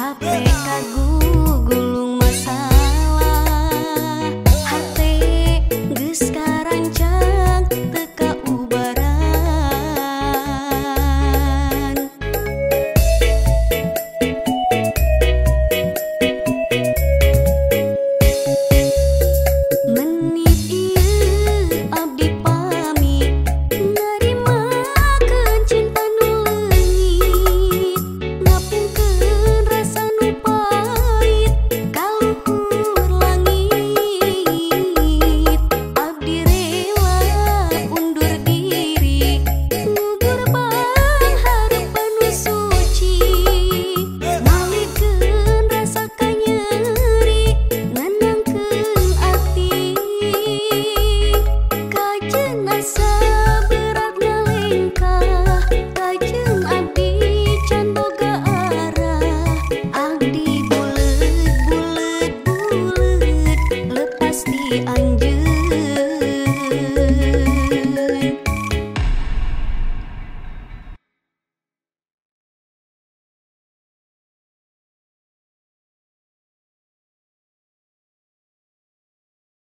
Capek kagum